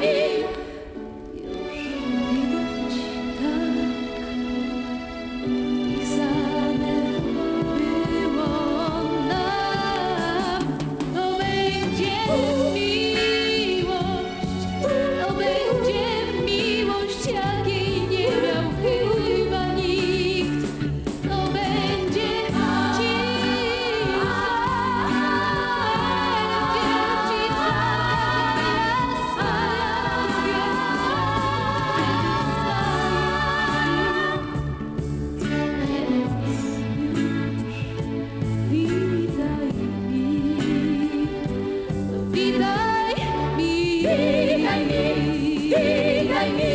me. I need.